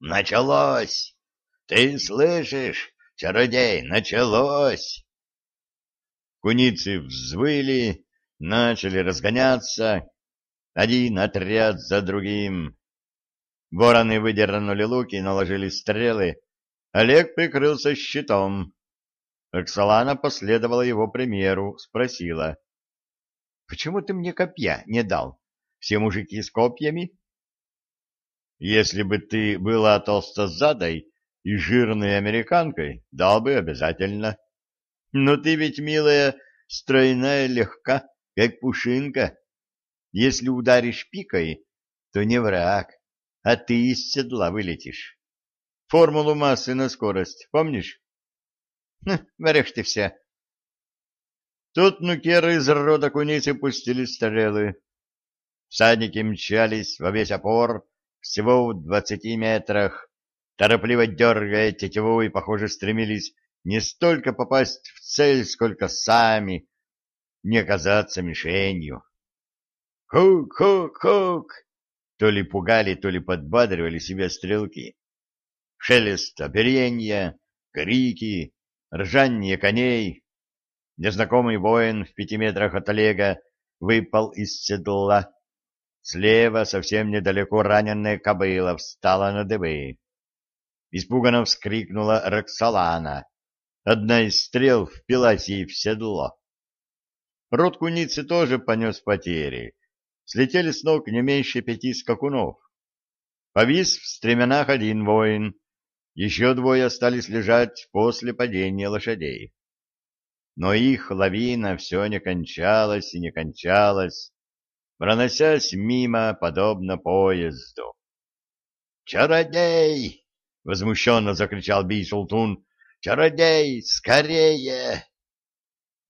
Началось! Ты слышишь, чародей, началось! Куницы взвыли, начали разгоняться, один отряд за другим. Вороны выдернули луки и наложили стрелы. Олег прикрылся щитом. Роксолана последовала его примеру, спросила. — Почему ты мне копья не дал? Все мужики с копьями? — Если бы ты была толстозадой и жирной американкой, дал бы обязательно. Но ты ведь, милая, стройная легка, как пушинка. Если ударишь пикой, то не враг, а ты из седла вылетишь. Формулу массы на скорость, помнишь? Хм, ты все. Тут нукеры из рода куницы пустили стрелы. Всадники мчались во весь опор, всего в двадцати метрах, торопливо дергая тетиву и, похоже, стремились не столько попасть в цель, сколько сами не оказаться мишенью. Хук-хук-хук! То ли пугали, то ли подбадривали себя стрелки. Шелест оперенья, крики, ржание коней. Незнакомый воин в пяти метрах от Олега выпал из седла. Слева, совсем недалеко, раненая кобыла встала на дыбы. Испуганно вскрикнула Роксолана. Одна из стрел впилась ей в седло. Рот куницы тоже понес потери слетели с ног не меньше пяти скакунов. Повис в стременах один воин, еще двое остались лежать после падения лошадей. Но их лавина все не кончалась и не кончалась, проносясь мимо, подобно поезду. «Чародей!» — возмущенно закричал Бий-Султун. «Чародей! Скорее!»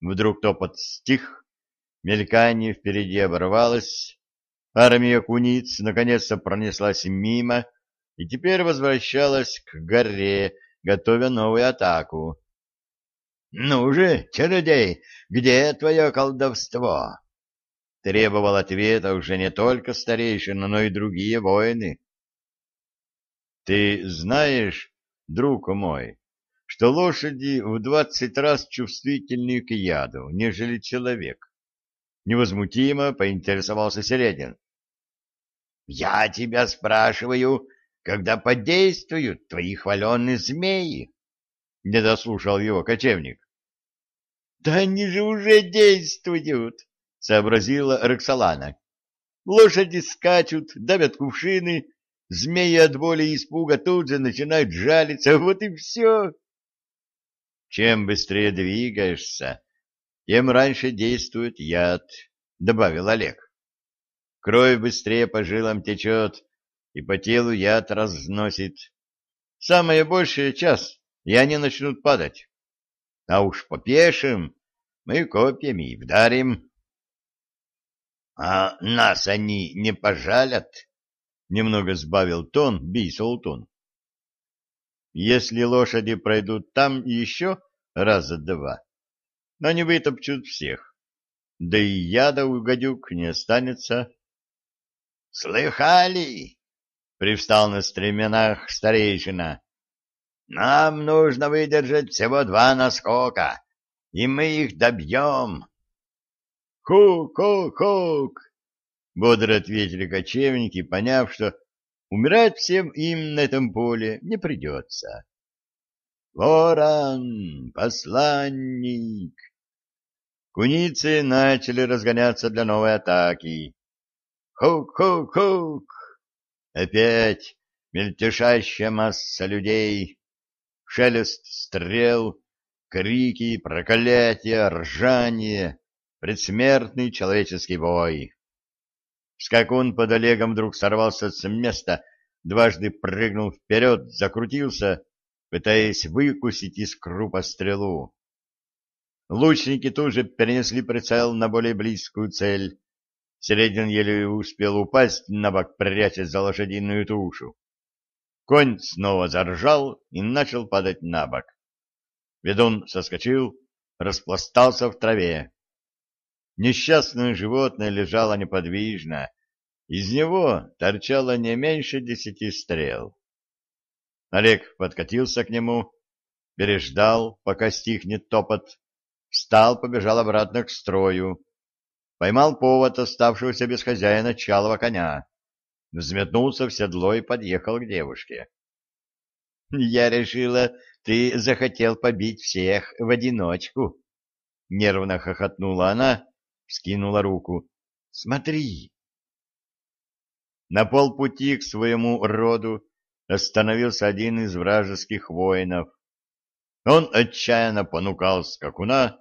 Вдруг топот стих, Мелькание впереди оборвалось. Армия куниц наконец-то пронеслась мимо и теперь возвращалась к горе, готовя новую атаку. — Ну же, чародей, где твое колдовство? — требовал ответа уже не только старейшина, но и другие воины. — Ты знаешь, друг мой, что лошади в двадцать раз чувствительнее к яду, нежели человек? Невозмутимо поинтересовался Середин. «Я тебя спрашиваю, когда подействуют твои хваленные змеи?» Не дослушал его кочевник. «Да они же уже действуют!» — сообразила Роксолана. «Лошади скачут, давят кувшины, змеи от боли и испуга тут же начинают жалиться, вот и все!» «Чем быстрее двигаешься, тем раньше действует яд, — добавил Олег. Кровь быстрее по жилам течет, и по телу яд разносит. Самое большее час, и они начнут падать. А уж попешим, мы копьями вдарим. — А нас они не пожалят? — немного сбавил тон Бий-Султун. — Если лошади пройдут там еще раза два, но не вытопчут всех. Да и яда у гадюк не останется. — Слыхали? — привстал на стременах старейшина. — Нам нужно выдержать всего два наскока, и мы их добьем. Хук-хук-хук! — бодро ответили кочевники, поняв, что умирать всем им на этом поле не придется. — Ворон, посланник! Куницы начали разгоняться для новой атаки. Хук-хук-хук! Опять мельтешащая масса людей, шелест стрел, крики, проклятия, ржание, предсмертный человеческий бой. Скакун под Олегом вдруг сорвался с места, дважды прыгнул вперед, закрутился, пытаясь выкусить из крупа стрелу. Лучники тут же перенесли прицел на более близкую цель. Середин еле успел упасть на бок, прячась за лошадиную тушу. Конь снова заржал и начал падать на бок. Ведун соскочил, распластался в траве. Несчастное животное лежало неподвижно. Из него торчало не меньше десяти стрел. Олег подкатился к нему, переждал, пока стихнет топот, встал, побежал обратно к строю, поймал повод оставшегося без хозяина чалого коня, взметнулся в седло и подъехал к девушке. — Я решила, ты захотел побить всех в одиночку. Нервно хохотнула она, скинула руку. — Смотри! На полпути к своему роду остановился один из вражеских воинов. Он отчаянно понукал скакуна,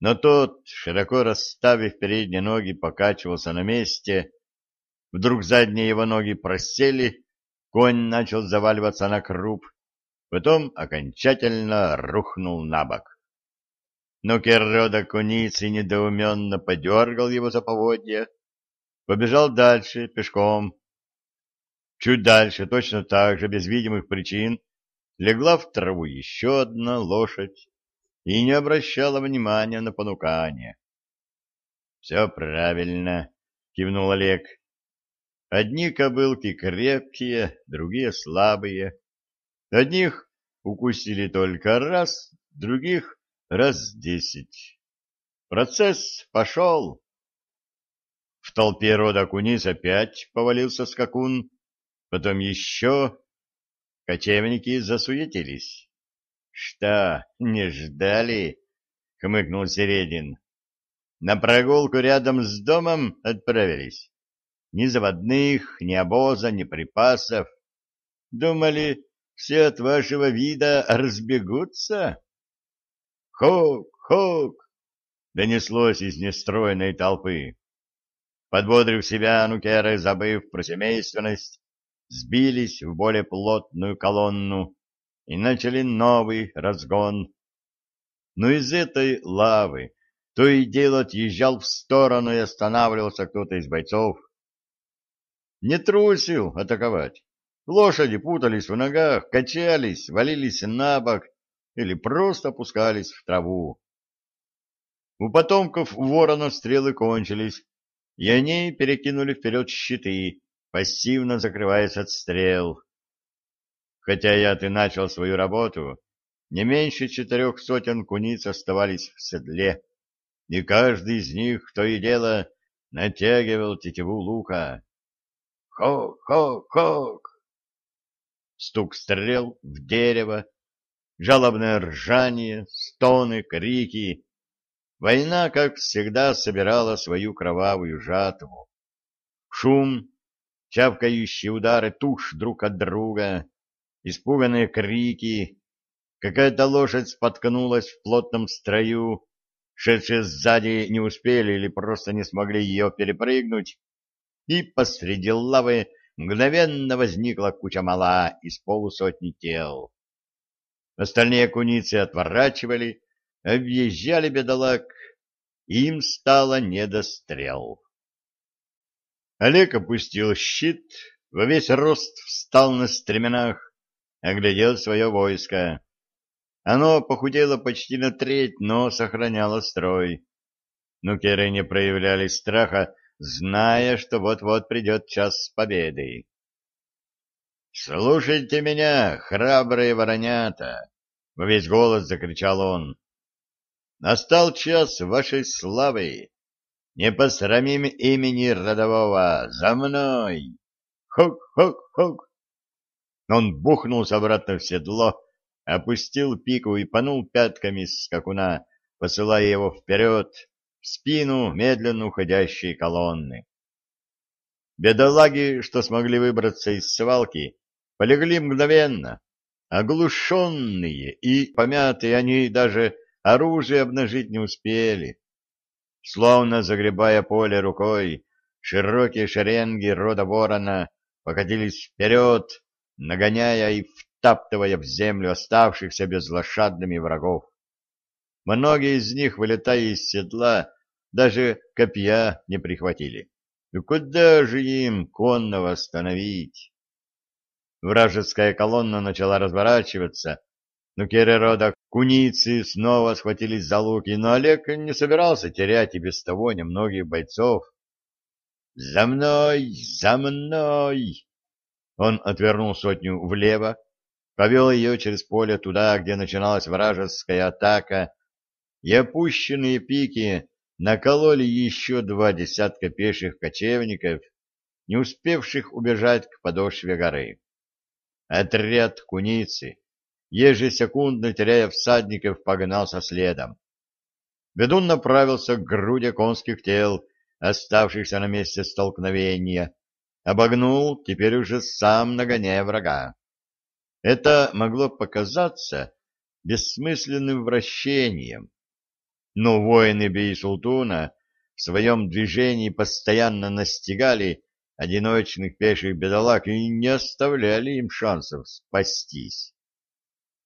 но тот, широко расставив передние ноги, покачивался на месте. Вдруг задние его ноги просели, конь начал заваливаться на круп, потом окончательно рухнул на бок. Но Керрода куницы недоуменно подергал его за поводья, побежал дальше пешком, Чуть дальше, точно так же, без видимых причин, легла в траву еще одна лошадь и не обращала внимания на понукание. — Все правильно, — кивнул Олег. Одни кобылки крепкие, другие слабые. Одних укусили только раз, других — раз десять. Процесс пошел. В толпе рода куниц опять повалился скакун, потом еще. Кочевники засуетились. — Что, не ждали? — хмыкнул Середин. — На прогулку рядом с домом отправились. Ни заводных, ни обоза, ни припасов. Думали, все от вашего вида разбегутся? Хок, хок! Донеслось из нестроенной толпы. Подбодрив себя, нукеры, забыв про семейственность, сбились в более плотную колонну и начали новый разгон. Но из этой лавы то и дело отъезжал в сторону и останавливался кто-то из бойцов. Не трусил атаковать. Лошади путались в ногах, качались, валились на бок или просто опускались в траву. У потомков ворона стрелы кончились, и они перекинули вперед щиты, пассивно закрываясь от стрел. Хотя я-то начал свою работу, не меньше четырех сотен куниц оставались в седле, и каждый из них то и дело натягивал тетиву лука. Хок-хок-хок! Стук стрел в дерево, жалобное ржание, стоны, крики. Война, как всегда, собирала свою кровавую жатву. Шум чавкающие удары туш друг от друга, испуганные крики. Какая-то лошадь споткнулась в плотном строю, шедшие сзади не успели или просто не смогли ее перепрыгнуть, и посреди лавы мгновенно возникла куча мала из полусотни тел. Остальные куницы отворачивали, объезжали бедолаг, им стало не до стрел. Олег опустил щит, во весь рост встал на стременах, оглядел свое войско. Оно похудело почти на треть, но сохраняло строй. Нукеры не проявляли страха, зная, что вот-вот придет час победы. «Слушайте меня, храбрые воронята!» — во весь голос закричал он. «Настал час вашей славы!» Не посрамим имени родового! За мной! Хук-хук-хук! Он бухнулся обратно в седло, опустил пику и панул пятками скакуна, посылая его вперед, в спину медленно уходящей колонны. Бедолаги, что смогли выбраться из свалки, полегли мгновенно, оглушенные и помятые они даже оружие обнажить не успели. Словно загребая поле рукой, широкие шеренги рода ворона покатились вперед, нагоняя и втаптывая в землю оставшихся безлошадными врагов. Многие из них, вылетая из седла, даже копья не прихватили. И куда же им конного остановить? Вражеская колонна начала разворачиваться, но Керерода куницы снова схватились за луки, но Олег не собирался терять и без того немногих бойцов. «За мной! За мной!» Он отвернул сотню влево, повел ее через поле туда, где начиналась вражеская атака, и опущенные пики накололи еще два десятка пеших кочевников, не успевших убежать к подошве горы. Отряд куницы, ежесекундно теряя всадников, погнался следом. Ведун направился к груди конских тел, оставшихся на месте столкновения, обогнул, теперь уже сам нагоняя врага. Это могло показаться бессмысленным вращением, но воины Бейсултуна в своем движении постоянно настигали одиночных пеших бедолаг и не оставляли им шансов спастись.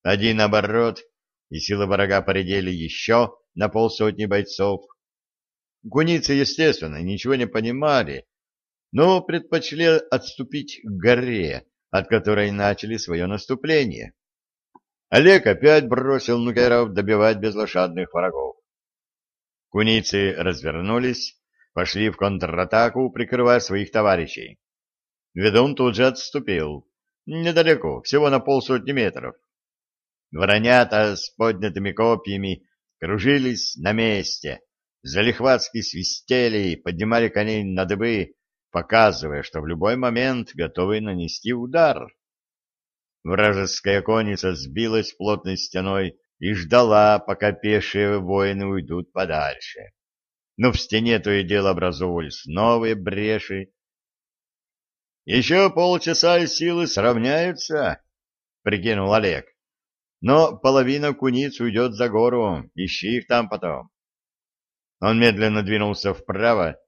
Один оборот, и силы врага поредели еще на полсотни бойцов. Гуницы, естественно, ничего не понимали, но предпочли отступить к горе, от которой начали свое наступление. Олег опять бросил нукеров добивать безлошадных врагов. Куницы развернулись, пошли в контратаку, прикрывая своих товарищей. Ведун тут же отступил. Недалеко, всего на полсотни метров. Воронята с поднятыми копьями кружились на месте, залихватски свистели и поднимали коней на дыбы, показывая, что в любой момент готовы нанести удар. Вражеская конница сбилась плотной стеной и ждала, пока пешие воины уйдут подальше. Но в стене то и дело образовывались новые бреши. «Еще полчаса и силы сравняются», — прикинул Олег. «Но половина куниц уйдет за гору, ищи их там потом». Он медленно двинулся вправо,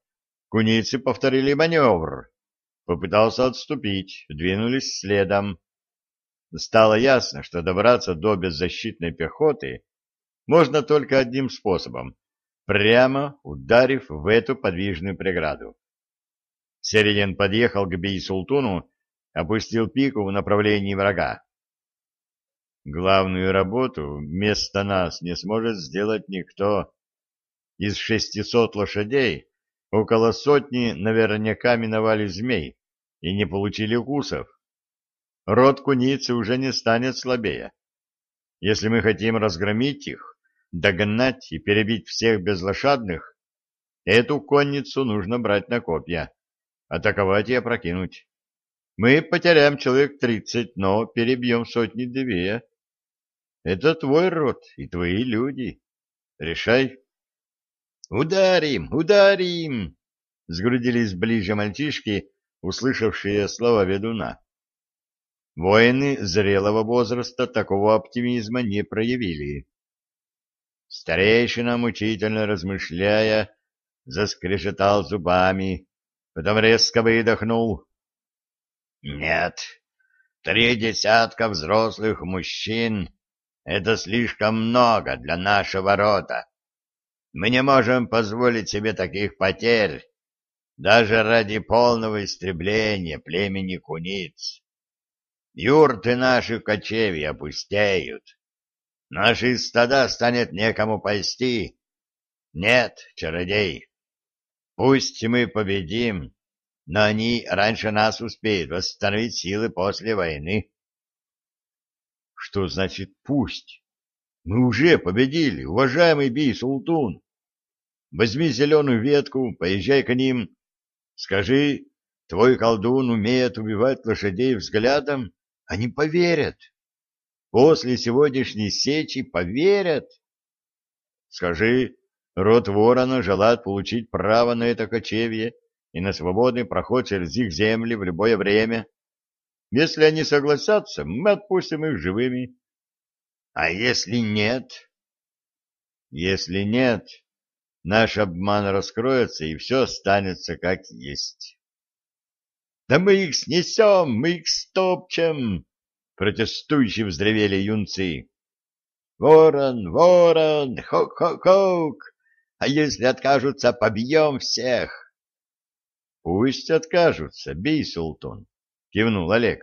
Куницы повторили маневр. Попытался отступить, двинулись следом. Стало ясно, что добраться до беззащитной пехоты можно только одним способом — прямо ударив в эту подвижную преграду. Середин подъехал к Бей-Султуну, опустил пику в направлении врага. Главную работу вместо нас не сможет сделать никто. Из шестисот лошадей Около сотни наверняка миновали змей и не получили укусов. Род куницы уже не станет слабее. Если мы хотим разгромить их, догнать и перебить всех безлошадных, эту конницу нужно брать на копья, атаковать и опрокинуть. Мы потеряем человек тридцать, но перебьем сотни-две. Это твой род и твои люди. Решай. «Ударим! Ударим!» — сгрудились ближе мальчишки, услышавшие слова ведуна. Воины зрелого возраста такого оптимизма не проявили. Старейшина, мучительно размышляя, заскрежетал зубами, потом резко выдохнул. «Нет, три десятка взрослых мужчин — это слишком много для нашего рода. Мы не можем позволить себе таких потерь, даже ради полного истребления племени куниц. Юрты наши в кочевье опустеют. Наши стада станет некому пасти. Нет, чародей, пусть мы победим, но они раньше нас успеют восстановить силы после войны. Что значит «пусть»? Мы уже победили, уважаемый Бий-Султун. Возьми зеленую ветку, поезжай к ним. Скажи, твой колдун умеет убивать лошадей взглядом? Они поверят. После сегодняшней сечи поверят. Скажи, род ворона желает получить право на это кочевье и на свободный проход через их земли в любое время. Если они согласятся, мы отпустим их живыми. А если нет? Если нет, наш обман раскроется, и все останется как есть. — Да мы их снесем, мы их стопчем! — протестующе вздревели юнцы. — Ворон, ворон, хок-хок-хок! А если откажутся, побьем всех! — Пусть откажутся, бей, Султан! — кивнул Олег.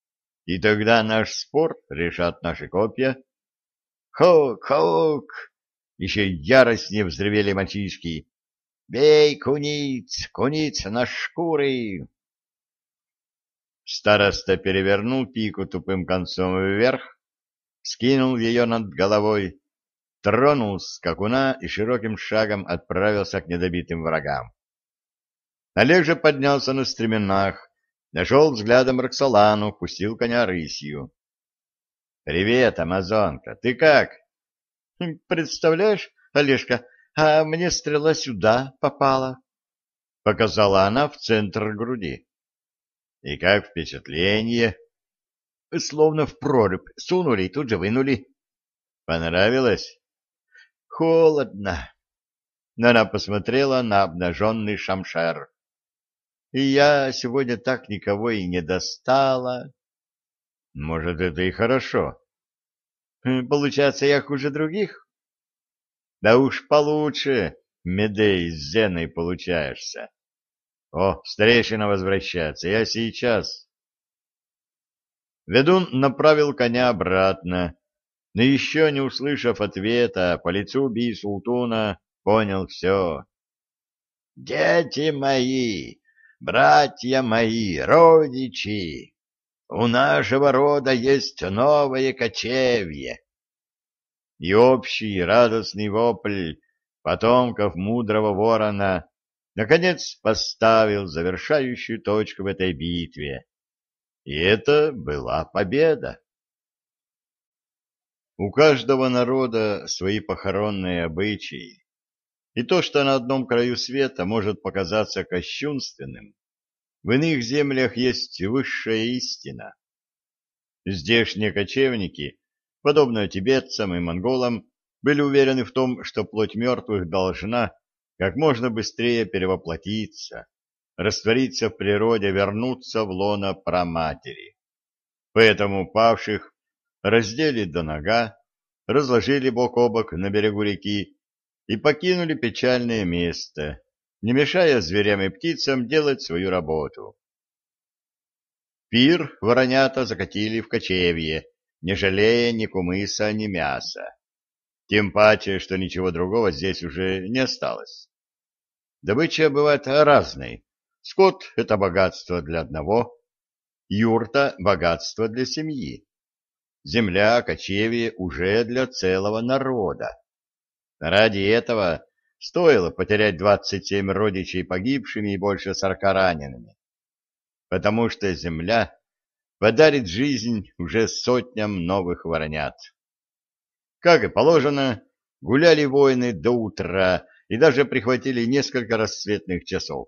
— И тогда наш спор решат наши копья. — Хок-хок! Еще яростнее взревели мальчишки. «Бей, куниц! Куниц на шкуры!» Староста перевернул пику тупым концом вверх, скинул ее над головой, тронул скакуна и широким шагом отправился к недобитым врагам. Олег же поднялся на стременах, нашел взглядом Роксолану, пустил коня рысью. — Привет, амазонка, ты как? «Хм, — Представляешь, Олежка, а мне стрела сюда попала, — показала она в центр груди. — И как впечатление? — Словно в прорубь сунули и тут же вынули. — Понравилось? — Холодно. Но она посмотрела на обнаженный шамшер. — И я сегодня так никого и не достала. — Может, это и хорошо. — Получается, я хуже других? Да уж получше, Медей с Зеной получаешься. О, старейшина возвращается, я сейчас. Ведун направил коня обратно, но еще не услышав ответа, по лицу Би-Султуна понял все. «Дети мои, братья мои, родичи, у нашего рода есть новое кочевье, и общий радостный вопль потомков мудрого ворона наконец поставил завершающую точку в этой битве. И это была победа. У каждого народа свои похоронные обычаи, и то, что на одном краю света может показаться кощунственным, в иных землях есть высшая истина. Здешние кочевники подобно тибетцам и монголам, были уверены в том, что плоть мертвых должна как можно быстрее перевоплотиться, раствориться в природе, вернуться в лоно праматери. Поэтому павших раздели до нога, разложили бок о бок на берегу реки и покинули печальное место, не мешая зверям и птицам делать свою работу. Пир воронята закатили в кочевье, не жалея ни кумыса, ни мяса. Тем паче, что ничего другого здесь уже не осталось. Добыча бывает разной. Скот — это богатство для одного, юрта — богатство для семьи. Земля, кочевье уже для целого народа. Ради этого стоило потерять 27 родичей погибшими и больше 40 ранеными. Потому что земля подарит жизнь уже сотням новых воронят. Как и положено, гуляли воины до утра и даже прихватили несколько рассветных часов.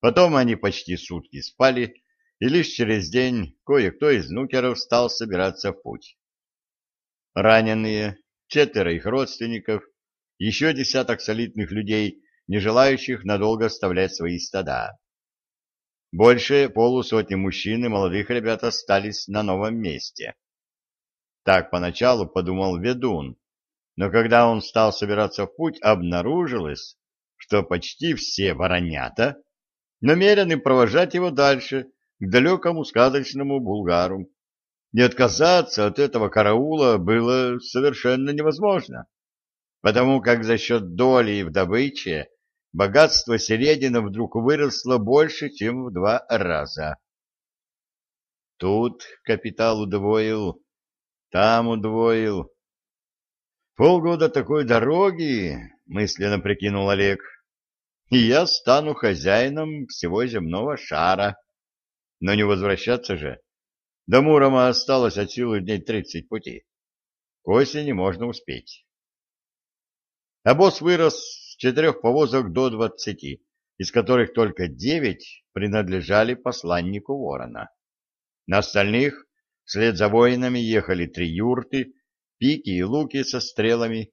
Потом они почти сутки спали, и лишь через день кое-кто из нукеров стал собираться в путь. Раненые, четверо их родственников, еще десяток солидных людей, не желающих надолго оставлять свои стада. Больше полусотни мужчин и молодых ребят остались на новом месте. Так поначалу подумал ведун, но когда он стал собираться в путь, обнаружилось, что почти все воронята намерены провожать его дальше, к далекому сказочному Булгару. Не отказаться от этого караула было совершенно невозможно, потому как за счет доли в добыче богатство середина вдруг выросло больше, чем в два раза. Тут капитал удвоил, там удвоил. Полгода такой дороги, мысленно прикинул Олег, и я стану хозяином всего земного шара. Но не возвращаться же. До Мурома осталось от силы дней тридцать пути. К осени можно успеть. Босс вырос четырех повозок до двадцати, из которых только девять принадлежали посланнику Ворона. На остальных вслед за воинами ехали три юрты, пики и луки со стрелами,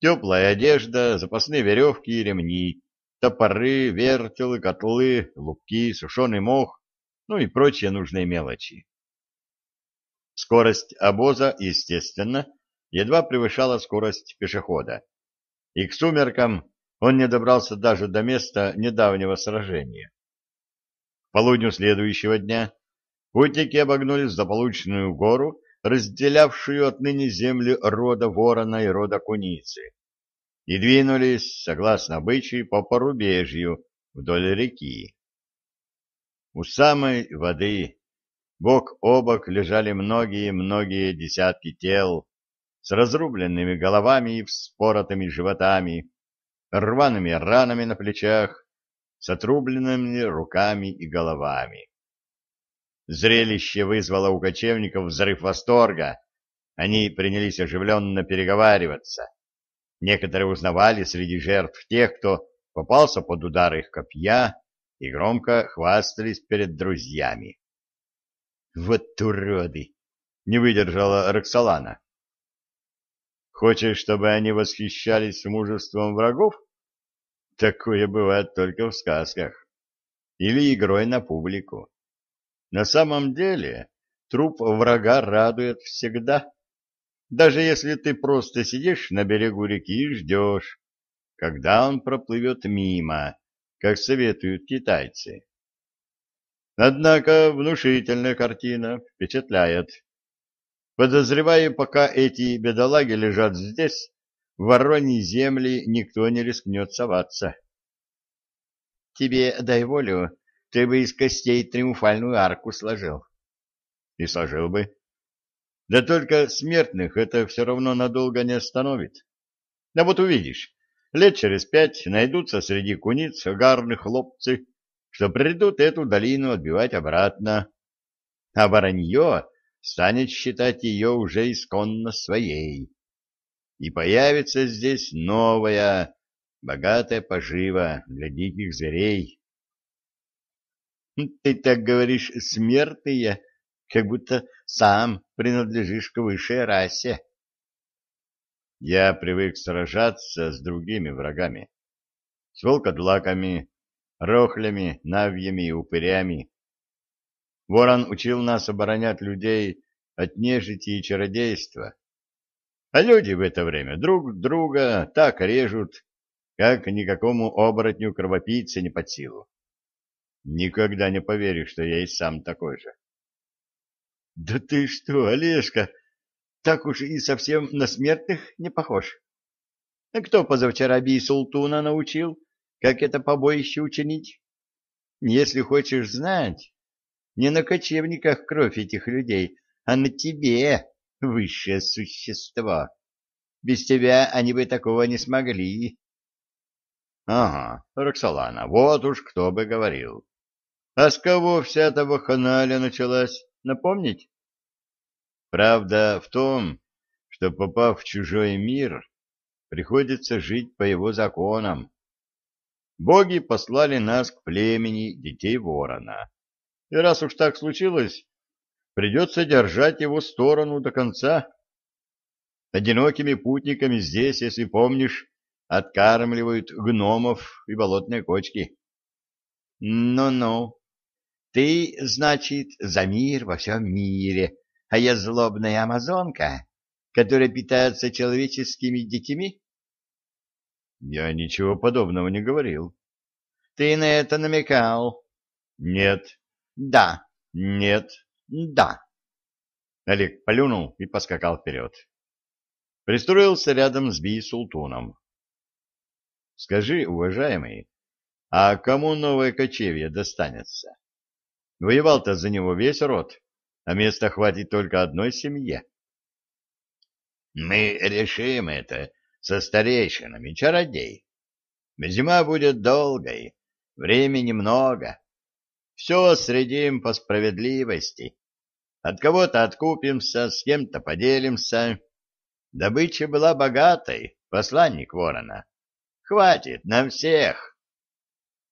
теплая одежда, запасные веревки и ремни, топоры, вертелы, котлы, луки, сушеный мох, ну и прочие нужные мелочи. Скорость обоза, естественно, едва превышала скорость пешехода, и к сумеркам он не добрался даже до места недавнего сражения. К полудню следующего дня путники обогнули заполученную гору, разделявшую отныне земли рода ворона и рода куницы, и двинулись, согласно обычаю, по порубежью вдоль реки. У самой воды бок о бок лежали многие-многие десятки тел с разрубленными головами и вспоротыми животами, рваными ранами на плечах, с отрубленными руками и головами. Зрелище вызвало у кочевников взрыв восторга. Они принялись оживленно переговариваться. Некоторые узнавали среди жертв тех, кто попался под удар их копья, и громко хвастались перед друзьями. «Вот уроды!» — не выдержала Роксолана. «Хочешь, чтобы они восхищались мужеством врагов? Такое бывает только в сказках. Или игрой на публику. На самом деле труп врага радует всегда. Даже если ты просто сидишь на берегу реки и ждешь, когда он проплывет мимо, как советуют китайцы. Однако внушительная картина впечатляет. Подозреваю, пока эти бедолаги лежат здесь, в вороньи земли никто не рискнет соваться. Тебе, дай волю, ты бы из костей триумфальную арку сложил. И сложил бы. Да только смертных это все равно надолго не остановит. Да вот увидишь, лет через пять найдутся среди куниц гарных хлопцы, что придут эту долину отбивать обратно. А воронье станет считать ее уже исконно своей. И появится здесь новая, богатая пожива для диких зверей. Ты так говоришь смертные, как будто сам принадлежишь к высшей расе. Я привык сражаться с другими врагами. С волкодлаками, рохлями, навьями и упырями. Ворон учил нас оборонять людей от нежити и чародейства. А люди в это время друг друга так режут, как никакому оборотню кровопийце не под силу. Никогда не поверю, что я и сам такой же. — Да ты что, Олежка, так уж и совсем на смертных не похож. А кто позавчера Би Султуна научил, как это побоище учинить? Если хочешь знать, не на кочевниках кровь этих людей, а на тебе, высшее существо. Без тебя они бы такого не смогли. — Ага, Роксолана, вот уж кто бы говорил. А с кого вся эта ваханалия началась, напомнить? Правда в том, что, попав в чужой мир, приходится жить по его законам. Боги послали нас к племени детей ворона. И раз уж так случилось, придется держать его сторону до конца. Одинокими путниками здесь, если помнишь, откармливают гномов и болотные кочки. Ну-ну, ты, значит, за мир во всем мире, а я злобная амазонка, которая питается человеческими детьми? Я ничего подобного не говорил. Ты на это намекал? Нет. Да. Нет. Да. Олег полюнул и поскакал вперед. Пристроился рядом с Би-Султуном. Скажи, уважаемый, а кому новое кочевье достанется? Воевал-то за него весь род, а места хватит только одной семье. Мы решим это со старейшинами, чародей. Зима будет долгой, времени много. Все средим по справедливости. От кого-то откупимся, с кем-то поделимся. Добыча была богатой, посланник ворона. Хватит на всех.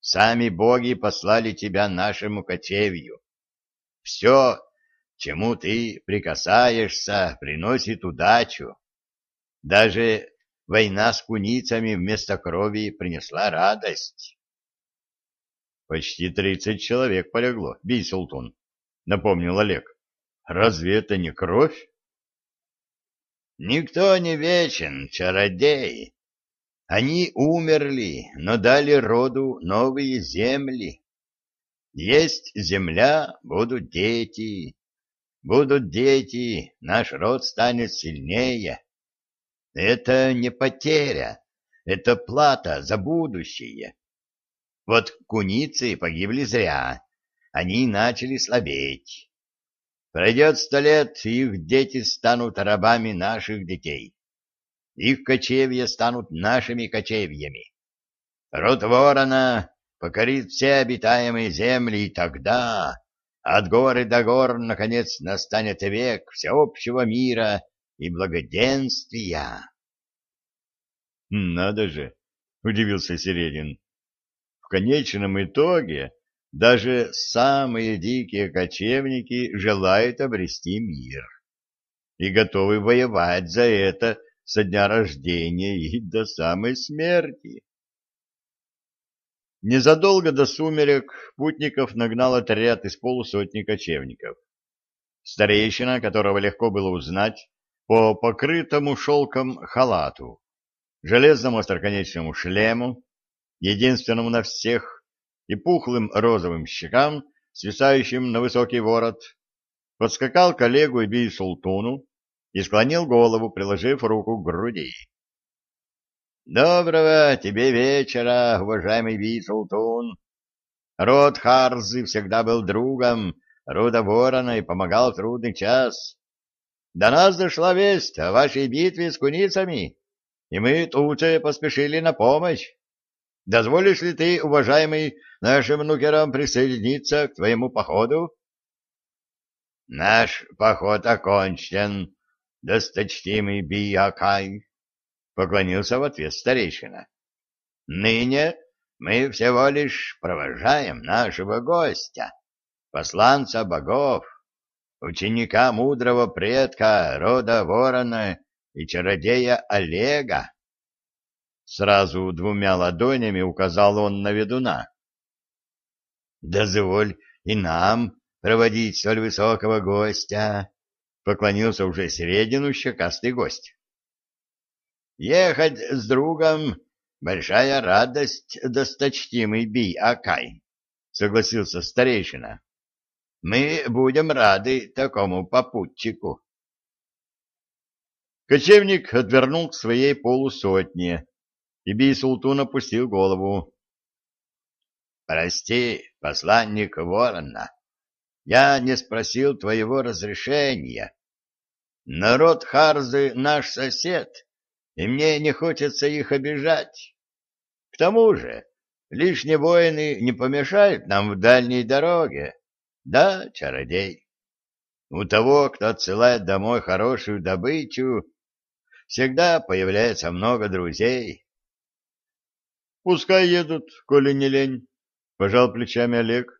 Сами боги послали тебя нашему кочевью. Все, чему ты прикасаешься, приносит удачу. Даже война с куницами вместо крови принесла радость. Почти тридцать человек полегло, бей, Султун, — напомнил Олег. Разве это не кровь? Никто не вечен, чародей, они умерли, но дали роду новые земли. Есть земля, будут дети. Будут дети, наш род станет сильнее. Это не потеря, это плата за будущее. Вот куницы погибли зря, они начали слабеть. Пройдет сто лет, и их дети станут рабами наших детей. Их кочевья станут нашими кочевьями. Род ворона покорит все обитаемые земли, и тогда от горы до гор, наконец, настанет век всеобщего мира и благоденствия. — Надо же! — удивился Середин. — В конечном итоге даже самые дикие кочевники желают обрести мир и готовы воевать за это со дня рождения и до самой смерти. Незадолго до сумерек путников нагнал отряд из полусотни кочевников. Старейшина, которого легко было узнать, по покрытому шелком халату, железному остроконечному шлему, единственному на всех, и пухлым розовым щекам, свисающим на высокий ворот, подскакал коллегу Иби Султуну и склонил голову, приложив руку к груди. Доброго тебе вечера, уважаемый Висултун. Род Харзы всегда был другом рода Ворона и помогал в трудный час. До нас дошла весть о вашей битве с куницами, и мы тут же поспешили на помощь. Дозволишь ли ты, уважаемый, нашим нукерам присоединиться к твоему походу? Наш поход окончен, досточтимый Биакай, поклонился в ответ старейшина. Ныне мы всего лишь провожаем нашего гостя, посланца богов, ученика мудрого предка рода ворона и чародея Олега. Сразу двумя ладонями указал он на ведуна. «Дозволь и нам проводить столь высокого гостя», — поклонился уже середину щекастый гость. Ехать с другом — большая радость, досточтимый Би-Акай, — согласился старейшина. — Мы будем рады такому попутчику. Кочевник отвернул к своей полусотне, и Би-Султун опустил голову. — Прости, посланник Ворона, я не спросил твоего разрешения. Народ Харзы — наш сосед — и мне не хочется их обижать. К тому же лишние воины не помешают нам в дальней дороге. Да, чародей? У того, кто отсылает домой хорошую добычу, всегда появляется много друзей. — Пускай едут, коли не лень, — пожал плечами Олег. —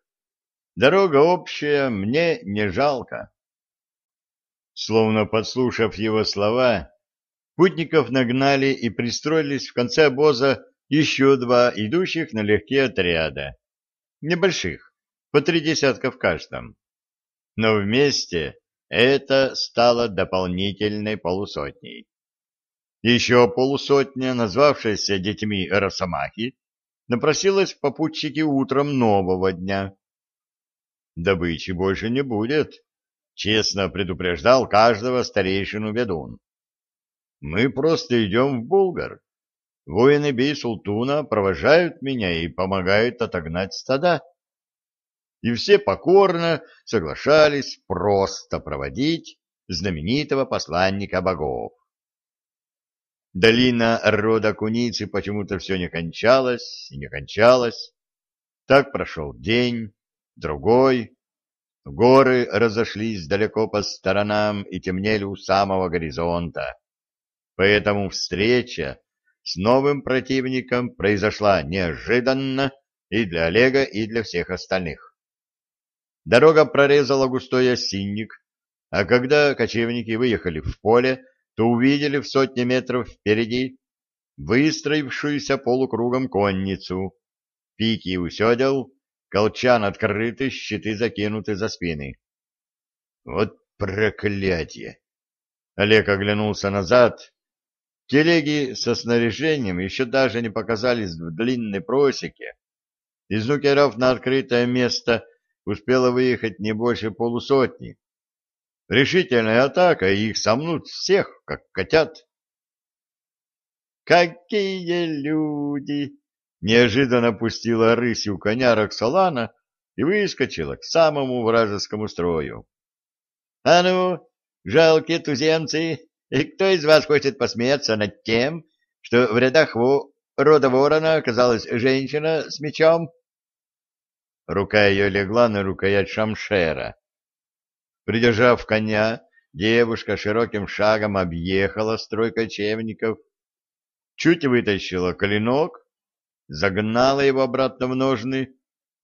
Дорога общая, мне не жалко. Словно подслушав его слова, Путников нагнали и пристроились в конце обоза еще два идущих налегке отряда. Небольших, по три десятка в каждом. Но вместе это стало дополнительной полусотней. Еще полусотня, назвавшаяся детьми Росомахи, напросилась в попутчики утром нового дня. Добычи больше не будет, честно предупреждал каждого старейшину ведун. Мы просто идем в Булгар. Воины Бей-Султуна провожают меня и помогают отогнать стада. И все покорно соглашались просто проводить знаменитого посланника богов. Долина рода куницы почему-то все не кончалась и не кончалась. Так прошел день, другой. Горы разошлись далеко по сторонам и темнели у самого горизонта. Поэтому встреча с новым противником произошла неожиданно и для Олега, и для всех остальных. Дорога прорезала густой осинник, а когда кочевники выехали в поле, то увидели в сотне метров впереди выстроившуюся полукругом конницу, пики у седел, колчан открыты, щиты закинуты за спины. Вот проклятие! Олег оглянулся назад Телеги со снаряжением еще даже не показались в длинной просеке. Из нукеров на открытое место успело выехать не больше полусотни. Решительная атака, и их сомнут всех, как котят. «Какие люди!» Неожиданно пустила рысью коня Роксолана и выскочила к самому вражескому строю. А ну, жалкие туземцы, и кто из вас хочет посмеяться над тем, что в рядах во... рода ворона оказалась женщина с мечом? Рука ее легла на рукоять шамшера. Придержав коня, девушка широким шагом объехала строй кочевников, чуть вытащила клинок, загнала его обратно в ножны,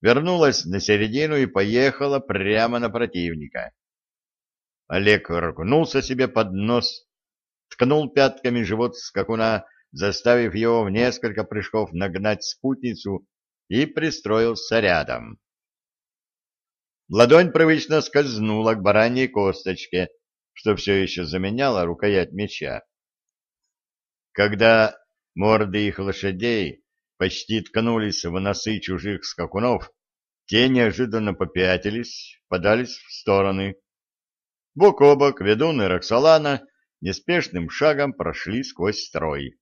вернулась на середину и поехала прямо на противника. Олег ругнулся себе под нос, ткнул пятками живот скакуна, заставив его в несколько прыжков нагнать спутницу и пристроился рядом. Ладонь привычно скользнула к бараньей косточке, что все еще заменяло рукоять меча. Когда морды их лошадей почти ткнулись в носы чужих скакунов, те неожиданно попятились, подались в стороны. Бок о бок ведун и Роксолана неспешным шагом прошли сквозь строй.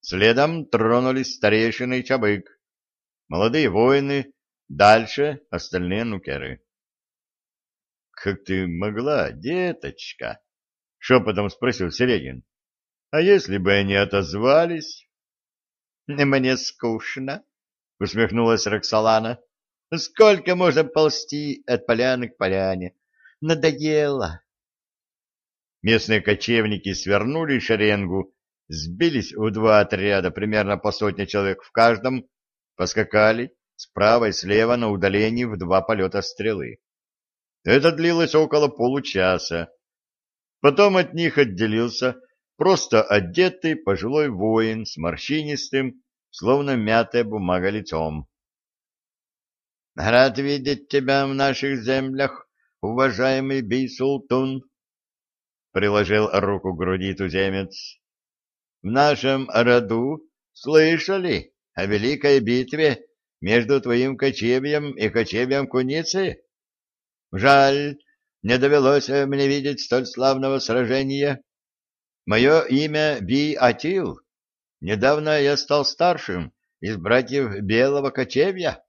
Следом тронулись старейшины и Чабык, молодые воины, дальше остальные нукеры. — Как ты могла, деточка? — шепотом спросил Середин. — А если бы они отозвались? — Мне скучно, — усмехнулась Роксолана. — Сколько можно ползти от поляны к поляне? Надоело. Местные кочевники свернули шеренгу, сбились в два отряда, примерно по сотне человек в каждом, поскакали справа и слева на удалении в два полета стрелы. Это длилось около получаса. Потом от них отделился просто одетый пожилой воин с морщинистым, словно мятая бумага лицом. — Рад видеть тебя в наших землях, уважаемый Бейсултун, — приложил руку к груди туземец. — В нашем роду слышали о великой битве между твоим кочевьем и кочевьем куницы? Жаль, не довелось мне видеть столь славного сражения. Мое имя Би-Атил. Недавно я стал старшим из братьев Белого кочевья.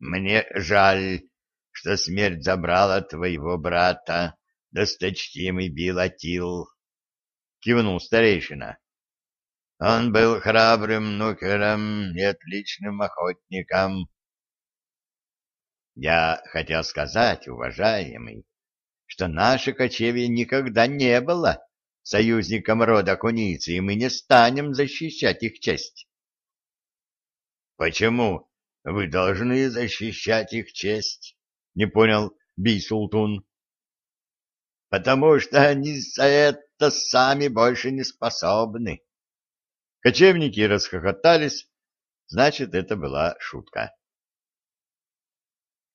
Мне жаль, что смерть забрала твоего брата, досточтимый Билатил, — кивнул старейшина. Он был храбрым нукером и отличным охотником. Я хотел сказать, уважаемый, что наше кочевье никогда не было союзником рода куницы, и мы не станем защищать их честь. — Почему вы должны защищать их честь? — не понял Бисултун. — Потому что они за это сами больше не способны. Кочевники расхохотались, значит, это была шутка.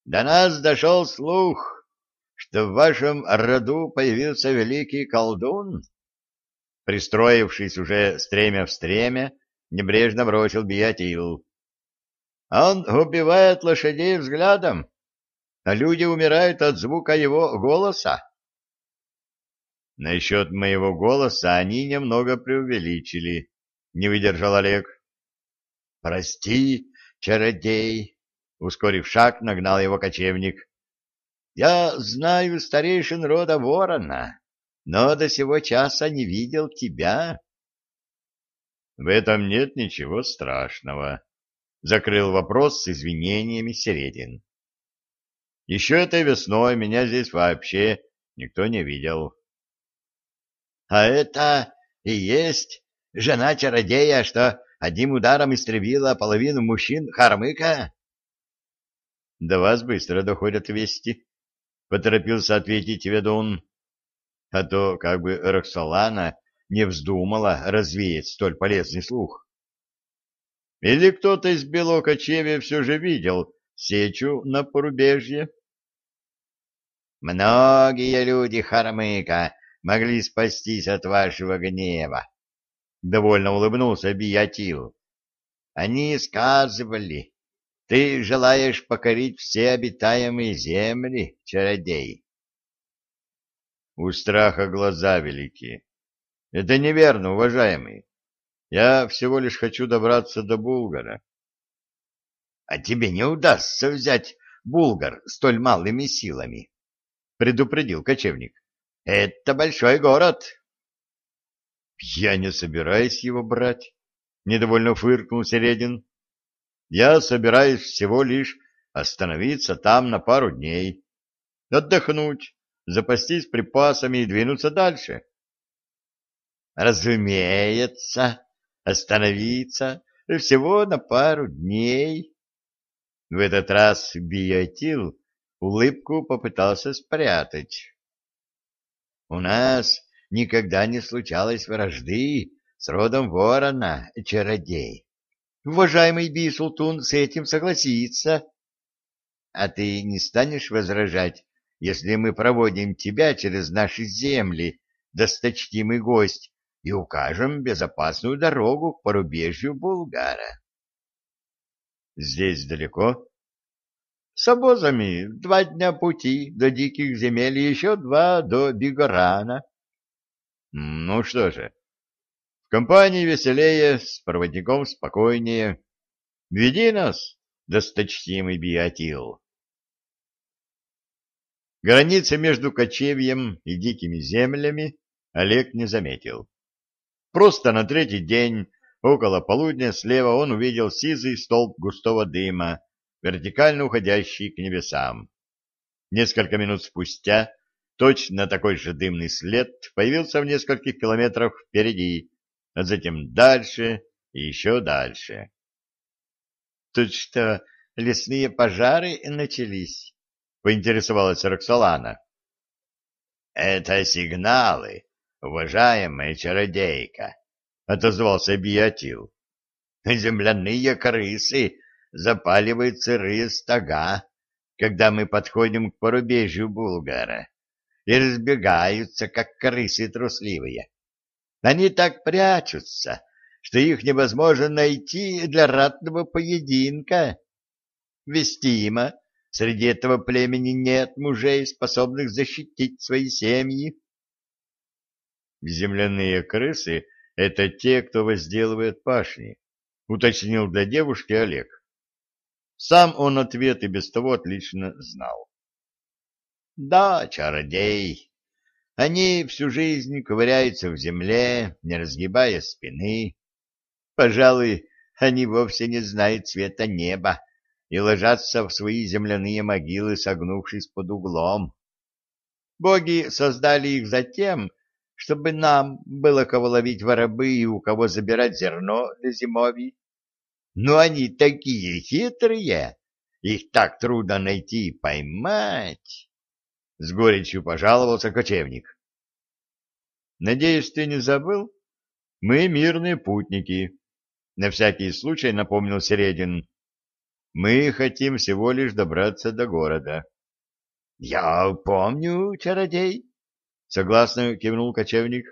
До нас дошел слух, что в вашем роду появился великий колдун. Пристроившись уже стремя в стремя, небрежно бросил Биатил. Он убивает лошадей взглядом, а люди умирают от звука его голоса. Насчет моего голоса они немного преувеличили, не выдержал Олег. Прости, чародей, ускорив шаг, нагнал его кочевник. Я знаю старейшин рода ворона, но до сего часа не видел тебя. В этом нет ничего страшного, закрыл вопрос с извинениями Середин. Еще этой весной меня здесь вообще никто не видел. — А это и есть жена чародея, что одним ударом истребила половину мужчин Хармыка? — До вас быстро доходят вести, — поторопился ответить ведун. А то как бы Роксолана не вздумала развеять столь полезный слух. Или кто-то из Белокочевья все же видел сечу на порубежье? Многие люди Хармыка могли спастись от вашего гнева, — довольно улыбнулся Биятил. Они сказывали, ты желаешь покорить все обитаемые земли, чародей. У страха глаза велики. Это неверно, уважаемый. Я всего лишь хочу добраться до Булгара. — А тебе не удастся взять Булгар столь малыми силами. предупредил кочевник. Это большой город. Я не собираюсь его брать, недовольно фыркнул Середин. Я собираюсь всего лишь остановиться там на пару дней, отдохнуть, запастись припасами и двинуться дальше. Разумеется, остановиться всего на пару дней. В этот раз Биотил улыбку попытался спрятать. У нас никогда не случалось вражды с родом ворона, чародей. Уважаемый Бисултун с этим согласится. А ты не станешь возражать, если мы проводим тебя через наши земли, досточтимый гость, и укажем безопасную дорогу к порубежью Булгара. Здесь далеко? С обозами два дня пути до диких земель еще два до Бигорана. Ну что же, в компании веселее, с проводником спокойнее. Веди нас, досточтимый биотил. Границы между кочевьем и дикими землями Олег не заметил. Просто на третий день, около полудня, слева он увидел сизый столб густого дыма, вертикально уходящий к небесам. Несколько минут спустя точно такой же дымный след появился в нескольких километрах впереди, а затем дальше и еще дальше. — Тут что, лесные пожары начались? — поинтересовалась Роксолана. — Это сигналы, уважаемая чародейка, — отозвался Биотил. — Земляные крысы запаливают сырые стога, когда мы подходим к порубежью Булгара, и разбегаются, как крысы трусливые. Они так прячутся, что их невозможно найти для ратного поединка. Вестимо, среди этого племени нет мужей, способных защитить свои семьи. Земляные крысы — это те, кто возделывает пашни, — уточнил для девушки Олег. Сам он ответ и без того отлично знал. — Да, чародей. Они всю жизнь ковыряются в земле, не разгибая спины. Пожалуй, они вовсе не знают цвета неба и ложатся в свои земляные могилы, согнувшись под углом. Боги создали их затем, чтобы нам было кого ловить воробы и у кого забирать зерно для зимовий. Но они такие хитрые, их так трудно найти и поймать. С горечью пожаловался кочевник. Надеюсь, ты не забыл? Мы мирные путники. На всякий случай напомнил Середин. Мы хотим всего лишь добраться до города. — Я помню, чародей, Согласно кивнул кочевник.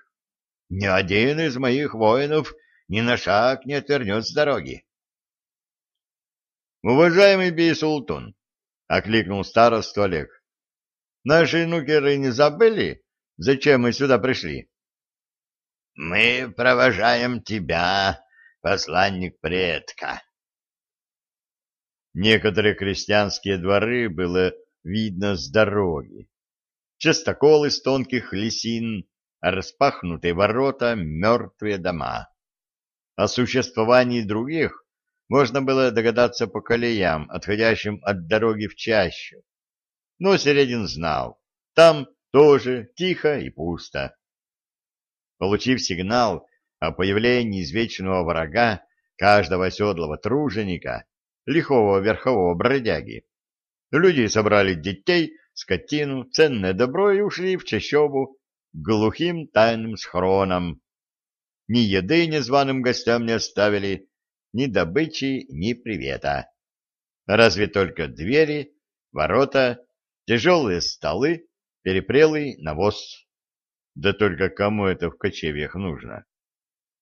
Ни один из моих воинов ни на шаг не отвернет с дороги. Уважаемый Бейсултун, окликнул старосту Олег. Наши нукеры не забыли, зачем мы сюда пришли? Мы провожаем тебя, посланник предка. Некоторые крестьянские дворы было видно с дороги частокол из тонких лисин, распахнутые ворота, мертвые дома. О существовании других можно было догадаться по колеям, отходящим от дороги в чащу. Но Середин знал, там тоже тихо и пусто. Получив сигнал о появлении извечного врага, каждого оседлого труженика, лихого верхового бродяги, люди собрали детей, скотину, ценное добро и ушли в чащобу к глухим тайным схронам. Ни еды незваным гостям не оставили, ни добычи, ни привета. Разве только двери, ворота, тяжелые столы, перепрелый навоз. Да только кому это в кочевьях нужно?